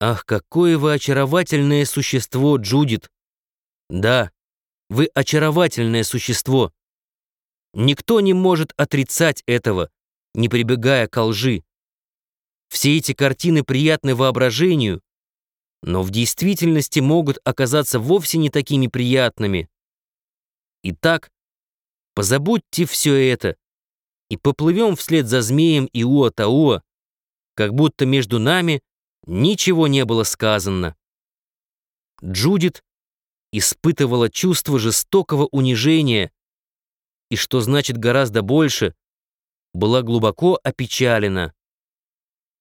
Ах, какое вы очаровательное существо, Джудит! Да, вы очаровательное существо. Никто не может отрицать этого, не прибегая к лжи. Все эти картины приятны воображению, но в действительности могут оказаться вовсе не такими приятными. Итак, позабудьте все это и поплывем вслед за змеем и Уа-Тауа, как будто между нами ничего не было сказано. Джудит испытывала чувство жестокого унижения и, что значит гораздо больше, была глубоко опечалена.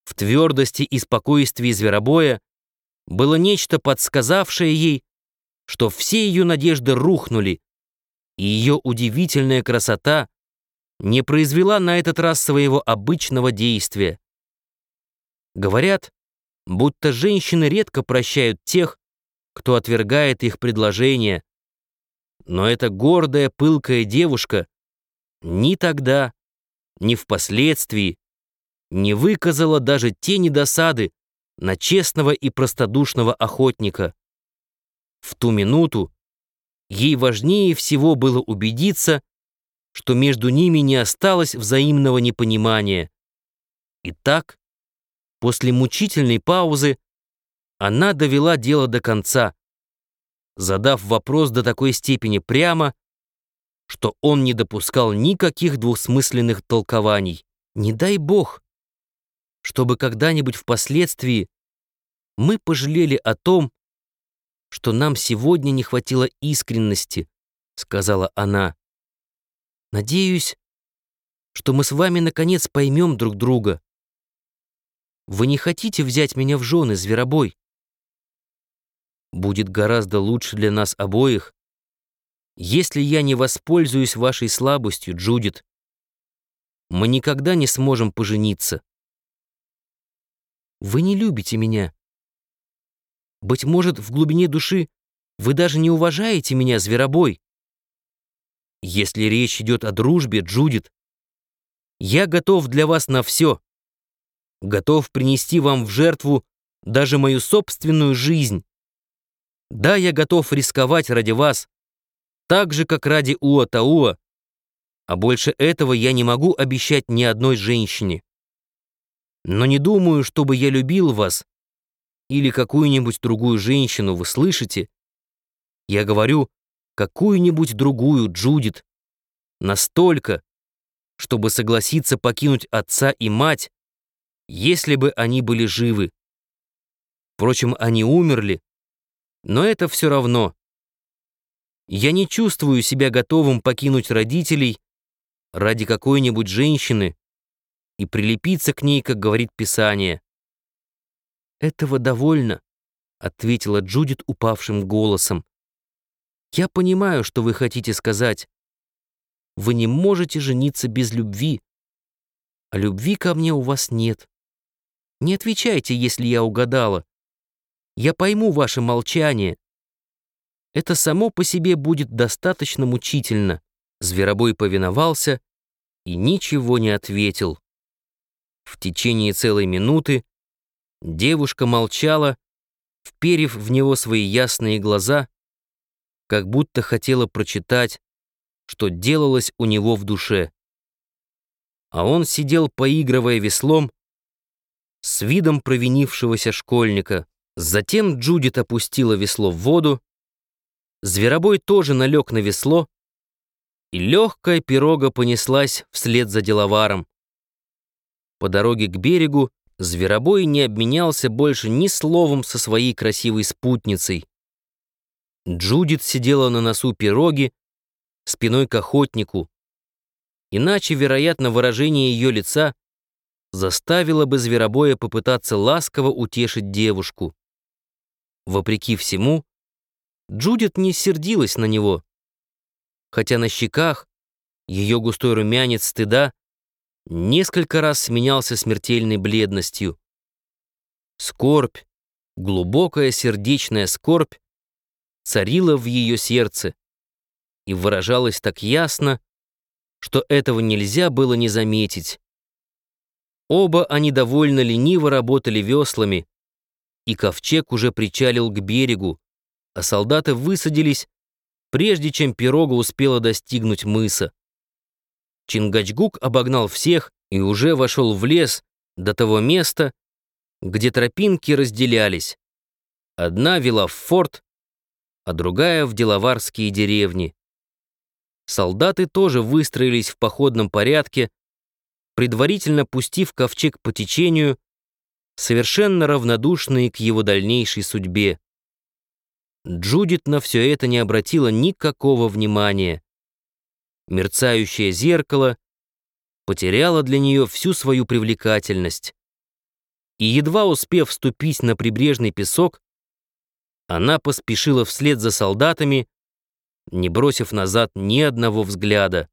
В твердости и спокойствии зверобоя было нечто, подсказавшее ей, что все ее надежды рухнули, и ее удивительная красота не произвела на этот раз своего обычного действия. Говорят, будто женщины редко прощают тех, кто отвергает их предложения, но эта гордая, пылкая девушка ни тогда, ни впоследствии не выказала даже тени досады на честного и простодушного охотника. В ту минуту ей важнее всего было убедиться, что между ними не осталось взаимного непонимания. Итак, после мучительной паузы она довела дело до конца, задав вопрос до такой степени прямо, что он не допускал никаких двусмысленных толкований. Не дай бог, чтобы когда-нибудь впоследствии мы пожалели о том, что нам сегодня не хватило искренности, сказала она. Надеюсь, что мы с вами наконец поймем друг друга. Вы не хотите взять меня в жены, зверобой? Будет гораздо лучше для нас обоих, если я не воспользуюсь вашей слабостью, Джудит. Мы никогда не сможем пожениться. Вы не любите меня. Быть может, в глубине души вы даже не уважаете меня, зверобой. Если речь идет о дружбе, Джудит, я готов для вас на все. Готов принести вам в жертву даже мою собственную жизнь. Да, я готов рисковать ради вас, так же, как ради Уа-Тауа, а больше этого я не могу обещать ни одной женщине. Но не думаю, чтобы я любил вас или какую-нибудь другую женщину, вы слышите? Я говорю, какую-нибудь другую, Джудит, настолько, чтобы согласиться покинуть отца и мать, если бы они были живы. Впрочем, они умерли, но это все равно. Я не чувствую себя готовым покинуть родителей ради какой-нибудь женщины и прилепиться к ней, как говорит Писание. «Этого довольно», — ответила Джудит упавшим голосом. «Я понимаю, что вы хотите сказать. Вы не можете жениться без любви, а любви ко мне у вас нет. Не отвечайте, если я угадала. Я пойму ваше молчание. Это само по себе будет достаточно мучительно. Зверобой повиновался и ничего не ответил. В течение целой минуты девушка молчала, вперев в него свои ясные глаза, как будто хотела прочитать, что делалось у него в душе. А он сидел, поигрывая веслом, с видом провинившегося школьника. Затем Джудит опустила весло в воду, зверобой тоже налег на весло, и легкая пирога понеслась вслед за деловаром. По дороге к берегу зверобой не обменялся больше ни словом со своей красивой спутницей. Джудит сидела на носу пироги, спиной к охотнику. Иначе, вероятно, выражение ее лица заставило бы зверобоя попытаться ласково утешить девушку. Вопреки всему, Джудит не сердилась на него, хотя на щеках ее густой румянец стыда несколько раз сменялся смертельной бледностью. Скорбь, глубокая сердечная скорбь, царила в ее сердце и выражалась так ясно, что этого нельзя было не заметить. Оба они довольно лениво работали веслами, и ковчег уже причалил к берегу, а солдаты высадились, прежде чем пирога успела достигнуть мыса. Чингачгук обогнал всех и уже вошел в лес до того места, где тропинки разделялись. Одна вела в форт, а другая в деловарские деревни. Солдаты тоже выстроились в походном порядке, предварительно пустив ковчег по течению, совершенно равнодушные к его дальнейшей судьбе. Джудит на все это не обратила никакого внимания. Мерцающее зеркало потеряло для нее всю свою привлекательность. И едва успев вступить на прибрежный песок, она поспешила вслед за солдатами, не бросив назад ни одного взгляда.